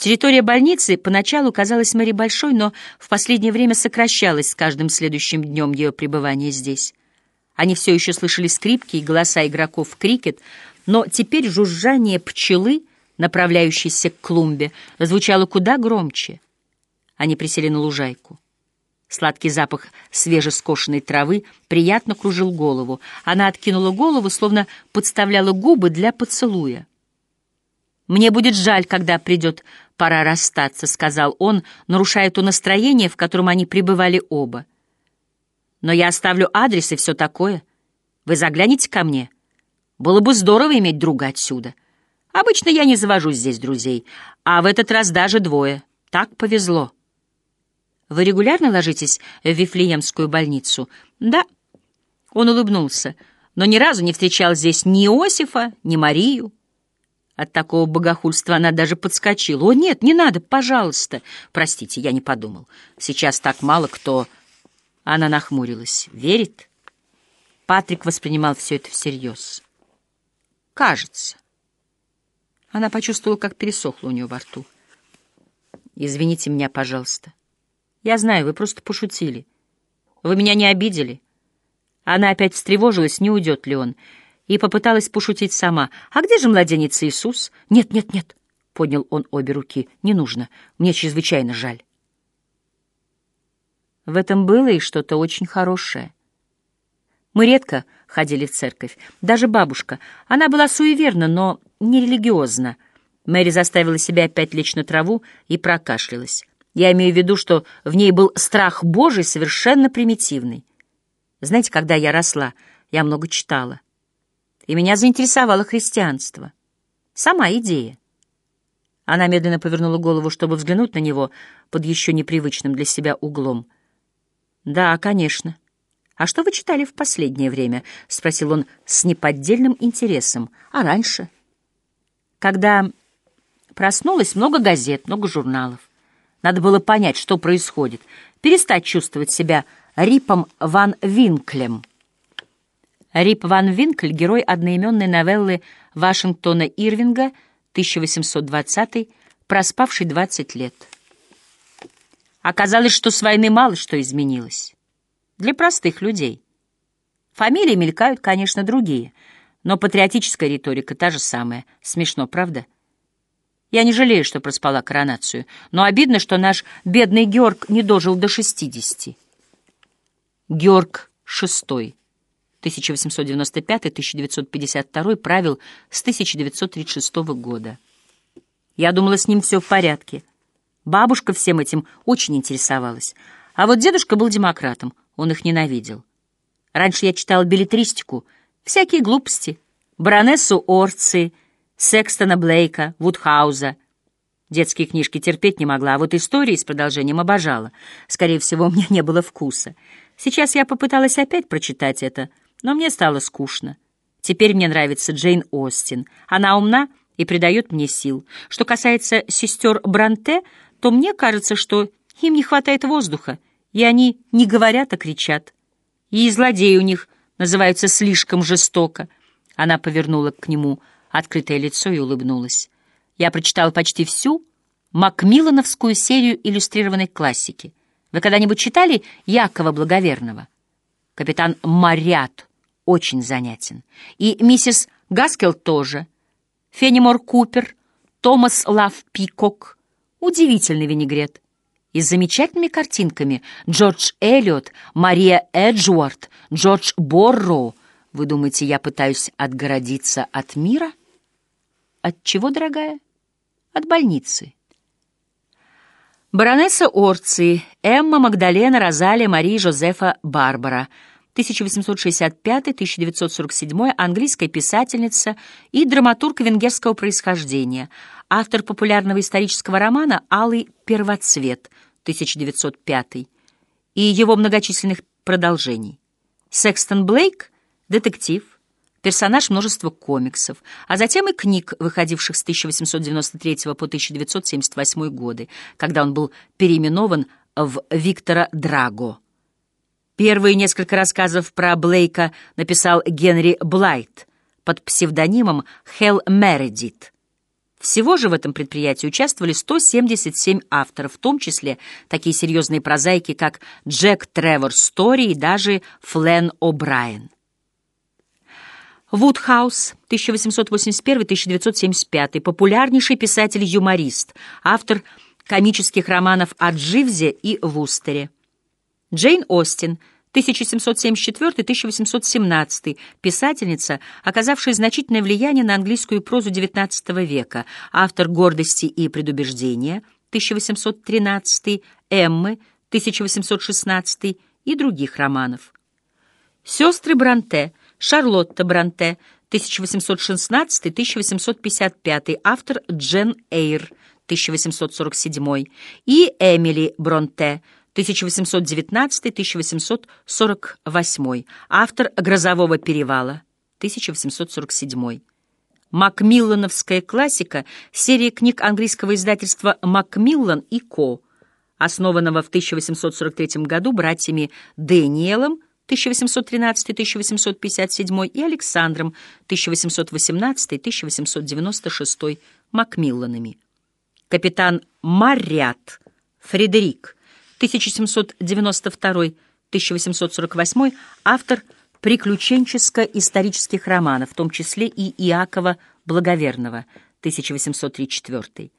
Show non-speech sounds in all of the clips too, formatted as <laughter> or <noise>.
Территория больницы поначалу казалась Мэри большой, но в последнее время сокращалась с каждым следующим днем ее пребывания здесь. Они все еще слышали скрипки и голоса игроков в крикет, но теперь жужжание пчелы, направляющейся к клумбе, звучало куда громче. Они присели на лужайку. Сладкий запах свежескошенной травы приятно кружил голову. Она откинула голову, словно подставляла губы для поцелуя. «Мне будет жаль, когда придет пора расстаться», — сказал он, нарушая то настроение, в котором они пребывали оба. «Но я оставлю адрес и все такое. Вы загляните ко мне. Было бы здорово иметь друга отсюда. Обычно я не завожу здесь друзей, а в этот раз даже двое. Так повезло». Вы регулярно ложитесь в Вифлеемскую больницу? Да. Он улыбнулся, но ни разу не встречал здесь ни Иосифа, ни Марию. От такого богохульства она даже подскочила. «О, нет, не надо, пожалуйста!» «Простите, я не подумал. Сейчас так мало кто...» Она нахмурилась. «Верит?» Патрик воспринимал все это всерьез. «Кажется». Она почувствовала, как пересохло у нее во рту. «Извините меня, пожалуйста. Я знаю, вы просто пошутили. Вы меня не обидели. Она опять встревожилась, не уйдет ли он, и попыталась пошутить сама. «А где же младенец Иисус?» «Нет, нет, нет», — поднял он обе руки. «Не нужно. Мне чрезвычайно жаль». В этом было и что-то очень хорошее. Мы редко ходили в церковь. Даже бабушка. Она была суеверна, но не религиозна. Мэри заставила себя опять лечь на траву и прокашлялась. Я имею в виду, что в ней был страх Божий совершенно примитивный. Знаете, когда я росла, я много читала. И меня заинтересовало христианство. Сама идея. Она медленно повернула голову, чтобы взглянуть на него под еще непривычным для себя углом. «Да, конечно. А что вы читали в последнее время?» — спросил он с неподдельным интересом. «А раньше?» «Когда проснулась, много газет, много журналов. Надо было понять, что происходит, перестать чувствовать себя Рипом Ван Винклем. Рип Ван Винкль — герой одноименной новеллы Вашингтона Ирвинга, 1820 проспавший 20 лет. Оказалось, что с войны мало что изменилось. Для простых людей. Фамилии мелькают, конечно, другие, но патриотическая риторика та же самая. Смешно, правда? — я не жалею, что проспала коронацию, но обидно, что наш бедный Георг не дожил до шестидесяти. Георг VI, 1895-1952, правил с 1936 года. Я думала, с ним все в порядке. Бабушка всем этим очень интересовалась. А вот дедушка был демократом, он их ненавидел. Раньше я читала билетристику, всякие глупости, баронессу Орции, Секстона Блейка, Вудхауза. Детские книжки терпеть не могла, а вот истории с продолжением обожала. Скорее всего, у меня не было вкуса. Сейчас я попыталась опять прочитать это, но мне стало скучно. Теперь мне нравится Джейн Остин. Она умна и придает мне сил. Что касается сестер Бранте, то мне кажется, что им не хватает воздуха, и они не говорят, а кричат. И злодеи у них называются слишком жестоко. Она повернула к нему открытое лицо и улыбнулась. Я прочитала почти всю Макмиллановскую серию иллюстрированной классики. Вы когда-нибудь читали Якова Благоверного? Капитан Морят очень занятен. И миссис Гаскел тоже. Фенемор Купер, Томас Лав Пикок. Удивительный винегрет. И с замечательными картинками Джордж Эллиот, Мария Эджуард, Джордж Борроу. Вы думаете, я пытаюсь отгородиться от мира? От чего, дорогая? От больницы. Баронесса Орции, Эмма Магдалена Розалия Мария Жозефа Барбара, 1865-1947, английская писательница и драматург венгерского происхождения, автор популярного исторического романа «Алый первоцвет», 1905, и его многочисленных продолжений. Секстон Блейк — детектив, персонаж множества комиксов, а затем и книг, выходивших с 1893 по 1978 годы, когда он был переименован в Виктора Драго. Первые несколько рассказов про Блейка написал Генри Блайт под псевдонимом Хелл Мередит. Всего же в этом предприятии участвовали 177 авторов, в том числе такие серьезные прозаики, как Джек Тревор Стори и даже Флен О'Брайен. Вудхаус, 1881-1975, популярнейший писатель-юморист, автор комических романов о Дживзе и Вустере. Джейн Остин, 1774-1817, писательница, оказавшая значительное влияние на английскую прозу XIX века, автор «Гордости и предубеждения» 1813, «Эммы» 1816 и других романов. Сестры Бранте, Шарлотта Бранте 1816-1855, автор Джен Эйр 1847 и Эмили Бронте 1819-1848, автор «Грозового перевала» 1847. Макмиллановская классика, серия книг английского издательства «Макмиллан и Ко», основанного в 1843 году братьями Дэниелом 1813-1857 и Александром 1818-1896 Макмилланами. Капитан Маррят Фредерик 1792-1848, автор приключенческо-исторических романов, в том числе и Иакова Благоверного, 1834.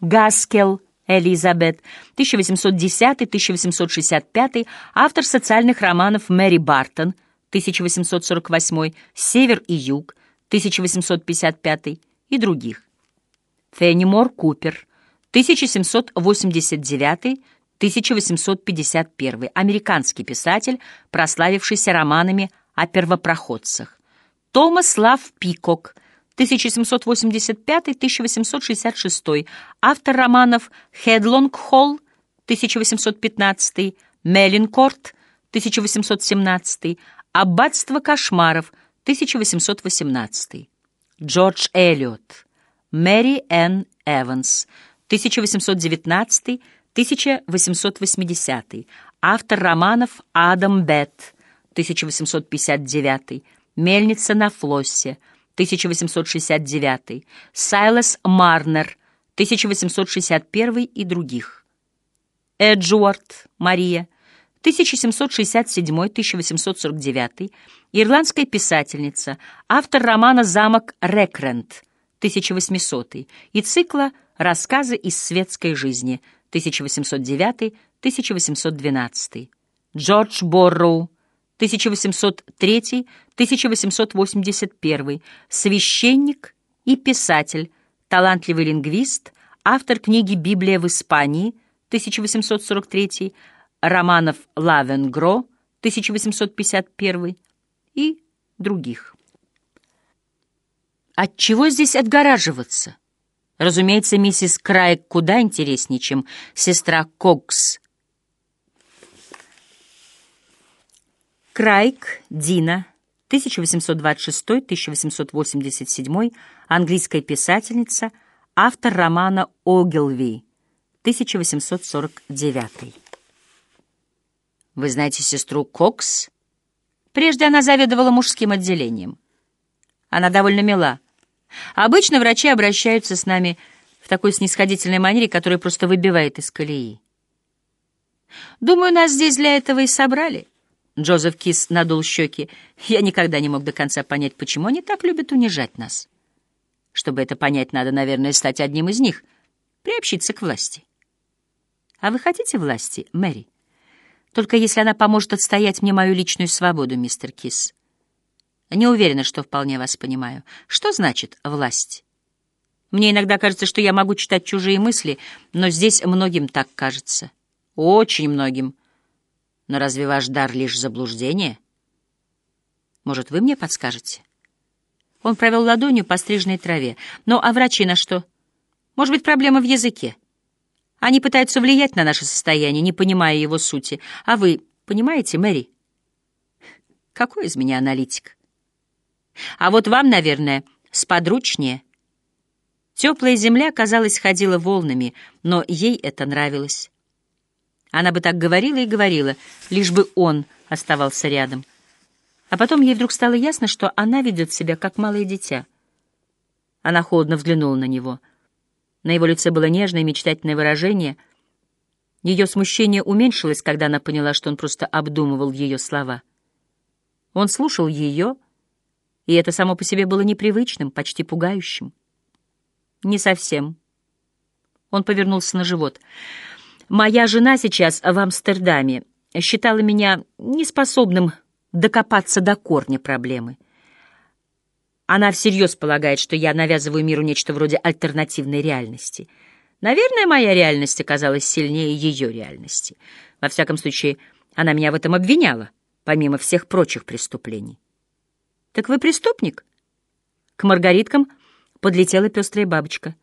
Гаскел Элизабет, 1810-1865, автор социальных романов Мэри Бартон, 1848, Север и Юг, 1855 и других. Феннимор Купер, 1789 1851, американский писатель, прославившийся романами о первопроходцах. Томас Лав Пикок, 1785-1866, автор романов «Хедлонг Холл», 1815, «Меллинкорт», 1817, «Аббатство кошмаров», 1818. Джордж Эллиот, Мэри Энн Эванс, 1819 1880, автор романов Адам Бет, 1859, Мельница на флоссе, 1869, Сайлас Марнер, 1861 и других. Эджуард Мария, 1767-1849, ирландская писательница, автор романа «Замок Рекрент», 1800, и цикла «Рассказы из светской жизни», 1809-1812. Джордж Борроу, 1803-1881, священник и писатель, талантливый лингвист, автор книги «Библия в Испании» 1843, романов «Лавенгро» 1851 и других. От чего здесь отгораживаться? Разумеется, миссис Крайк куда интереснее, чем сестра Кокс. Крайк Дина, 1826-1887, английская писательница, автор романа «Огилви», 1849. Вы знаете сестру Кокс? Прежде она заведовала мужским отделением. Она довольно мила. Обычно врачи обращаются с нами в такой снисходительной манере, которая просто выбивает из колеи. Думаю, нас здесь для этого и собрали. Джозеф Кис надул щеки. Я никогда не мог до конца понять, почему они так любят унижать нас. Чтобы это понять, надо, наверное, стать одним из них, приобщиться к власти. А вы хотите власти, Мэри? Только если она поможет отстоять мне мою личную свободу, мистер Кис. Не уверена, что вполне вас понимаю. Что значит власть? Мне иногда кажется, что я могу читать чужие мысли, но здесь многим так кажется. Очень многим. Но разве ваш дар лишь заблуждение? Может, вы мне подскажете? Он провел ладонью по стрижной траве. Ну, а врачи на что? Может быть, проблема в языке? Они пытаются влиять на наше состояние, не понимая его сути. А вы понимаете, Мэри? Какой из меня аналитик? А вот вам, наверное, сподручнее. Теплая земля, казалось, ходила волнами, но ей это нравилось. Она бы так говорила и говорила, лишь бы он оставался рядом. А потом ей вдруг стало ясно, что она ведет себя как малое дитя. Она холодно взглянула на него. На его лице было нежное мечтательное выражение. Ее смущение уменьшилось, когда она поняла, что он просто обдумывал ее слова. Он слушал ее, и это само по себе было непривычным, почти пугающим. «Не совсем». Он повернулся на живот. «Моя жена сейчас в Амстердаме считала меня неспособным докопаться до корня проблемы. Она всерьез полагает, что я навязываю миру нечто вроде альтернативной реальности. Наверное, моя реальность оказалась сильнее ее реальности. Во всяком случае, она меня в этом обвиняла, помимо всех прочих преступлений. «Так вы преступник?» К маргариткам подлетела пестрая бабочка.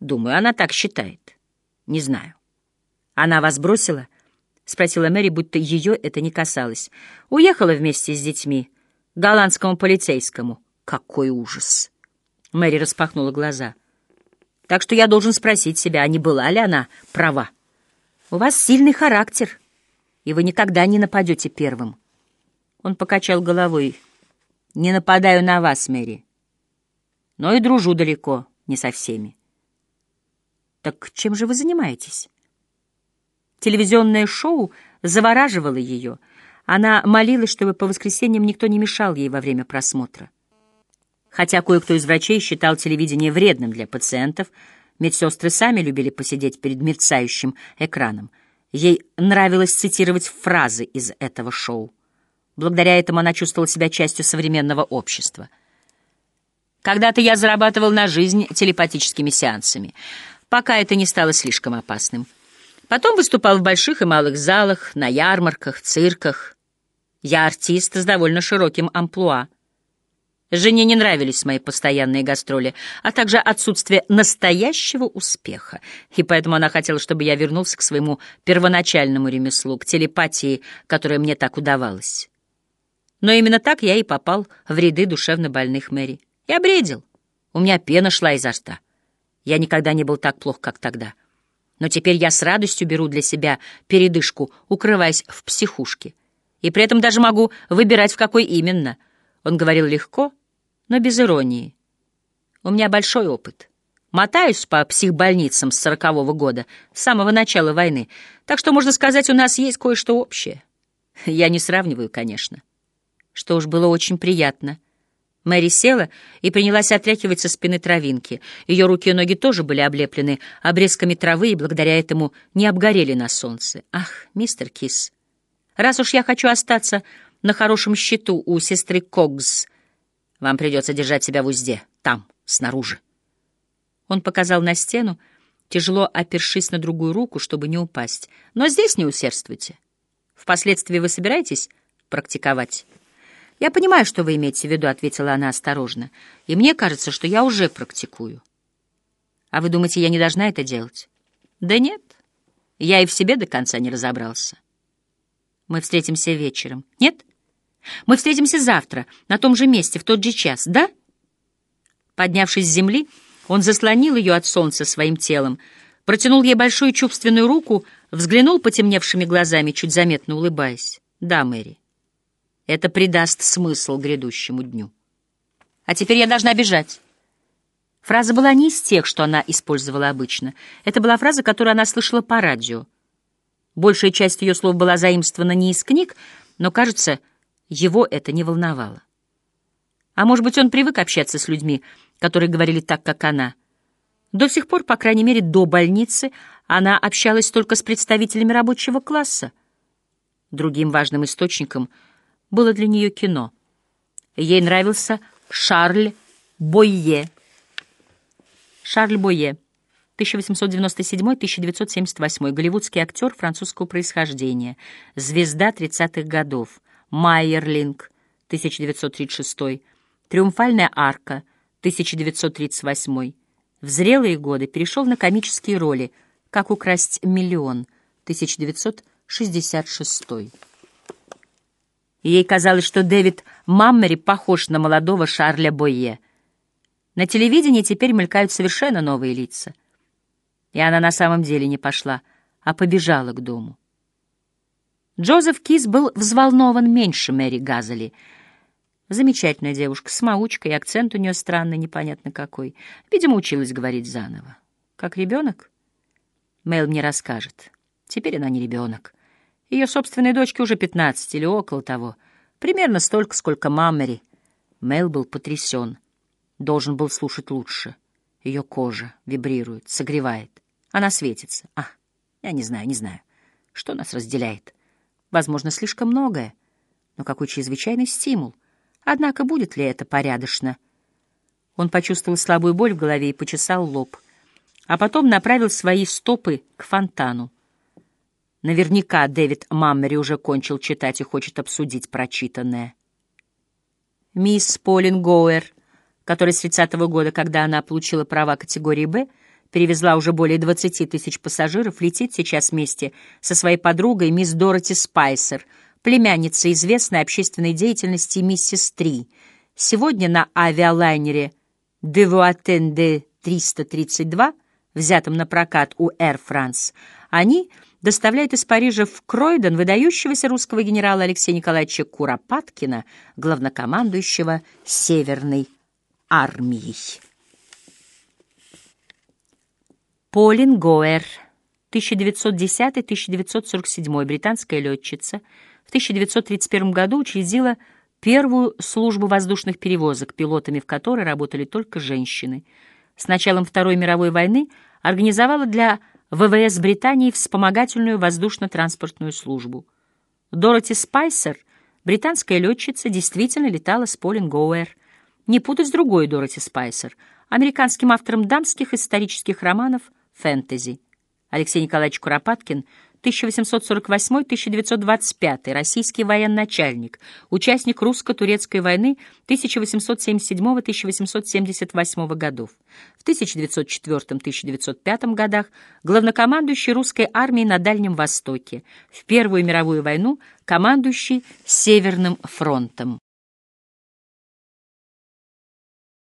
«Думаю, она так считает. Не знаю. Она вас бросила?» — спросила Мэри, будто ее это не касалось. «Уехала вместе с детьми. Голландскому полицейскому». Какой ужас! Мэри распахнула глаза. Так что я должен спросить себя, а не была ли она права? У вас сильный характер, и вы никогда не нападете первым. Он покачал головой. Не нападаю на вас, Мэри. Но и дружу далеко, не со всеми. Так чем же вы занимаетесь? Телевизионное шоу завораживало ее. Она молилась, чтобы по воскресеньям никто не мешал ей во время просмотра. Хотя кое-кто из врачей считал телевидение вредным для пациентов, медсестры сами любили посидеть перед мерцающим экраном. Ей нравилось цитировать фразы из этого шоу. Благодаря этому она чувствовала себя частью современного общества. Когда-то я зарабатывал на жизнь телепатическими сеансами, пока это не стало слишком опасным. Потом выступал в больших и малых залах, на ярмарках, цирках. Я артист с довольно широким амплуа. Жене не нравились мои постоянные гастроли, а также отсутствие настоящего успеха, и поэтому она хотела, чтобы я вернулся к своему первоначальному ремеслу, к телепатии, которая мне так удавалась. Но именно так я и попал в ряды душевно больных Мэри. Я бредил. У меня пена шла изо рта. Я никогда не был так плох, как тогда. Но теперь я с радостью беру для себя передышку, укрываясь в психушке. И при этом даже могу выбирать, в какой именно. Он говорил легко, но без иронии. У меня большой опыт. Мотаюсь по психбольницам с сорокового года, с самого начала войны, так что, можно сказать, у нас есть кое-что общее. <laughs> Я не сравниваю, конечно. Что уж было очень приятно. Мэри села и принялась отряхивать со спины травинки. Ее руки и ноги тоже были облеплены обрезками травы и благодаря этому не обгорели на солнце. Ах, мистер Кис, раз уж я хочу остаться на хорошем счету у сестры Когс, вам придется держать себя в узде, там, снаружи. Он показал на стену, тяжело опершись на другую руку, чтобы не упасть. Но здесь не усердствуйте. Впоследствии вы собираетесь практиковать? Я понимаю, что вы имеете в виду, — ответила она осторожно. И мне кажется, что я уже практикую. А вы думаете, я не должна это делать? Да нет, я и в себе до конца не разобрался. Мы встретимся вечером. Нет? — мы встретимся завтра, на том же месте, в тот же час, да?» Поднявшись с земли, он заслонил ее от солнца своим телом, протянул ей большую чувственную руку, взглянул потемневшими глазами, чуть заметно улыбаясь. «Да, Мэри, это придаст смысл грядущему дню. А теперь я должна бежать». Фраза была не из тех, что она использовала обычно. Это была фраза, которую она слышала по радио. Большая часть ее слов была заимствована не из книг, но, кажется, его это не волновало. А может быть, он привык общаться с людьми, которые говорили так, как она. До сих пор, по крайней мере, до больницы, она общалась только с представителями рабочего класса. Другим важным источником было для нее кино. Ей нравился Шарль Бойе. Шарль Бойе, 1897-1978, голливудский актер французского происхождения, звезда 30-х годов. Майерлинг, 1936, Триумфальная арка, 1938. В зрелые годы перешел на комические роли «Как украсть миллион», 1966. Ей казалось, что Дэвид Маммери похож на молодого Шарля Бойе. На телевидении теперь мелькают совершенно новые лица. И она на самом деле не пошла, а побежала к дому. Джозеф Кис был взволнован меньше Мэри Газели. Замечательная девушка, самоучка, и акцент у нее странный, непонятно какой. Видимо, училась говорить заново. Как ребенок? Мэл мне расскажет. Теперь она не ребенок. Ее собственной дочке уже пятнадцать или около того. Примерно столько, сколько Маммери. Мэл был потрясен. Должен был слушать лучше. Ее кожа вибрирует, согревает. Она светится. А, я не знаю, не знаю. Что нас разделяет? Возможно, слишком многое. Но какой чрезвычайный стимул. Однако будет ли это порядочно? Он почувствовал слабую боль в голове и почесал лоб. А потом направил свои стопы к фонтану. Наверняка Дэвид Маммери уже кончил читать и хочет обсудить прочитанное. Мисс Полин Гоуэр, которая с 30-го года, когда она получила права категории «Б», перевезла уже более 20 тысяч пассажиров, летит сейчас вместе со своей подругой мисс Дороти Спайсер, племянницей известной общественной деятельности миссис Три. Сегодня на авиалайнере «Девуатен 332», взятом на прокат у Air France, они доставляют из Парижа в Кройден выдающегося русского генерала Алексея Николаевича Куропаткина, главнокомандующего Северной армией. Полин Гоэр, 1910-1947, британская летчица, в 1931 году учредила первую службу воздушных перевозок, пилотами в которой работали только женщины. С началом Второй мировой войны организовала для ВВС Британии вспомогательную воздушно-транспортную службу. Дороти Спайсер, британская летчица, действительно летала с Полин Гоуэр. Не путать с другой Дороти Спайсер, американским автором дамских исторических романов – фэнтези. Алексей Николаевич Куропаткин, 1848-1925, российский военачальник, участник русско-турецкой войны 1877-1878 годов. В 1904-1905 годах главнокомандующий русской армией на Дальнем Востоке, в Первую мировую войну командующий Северным фронтом.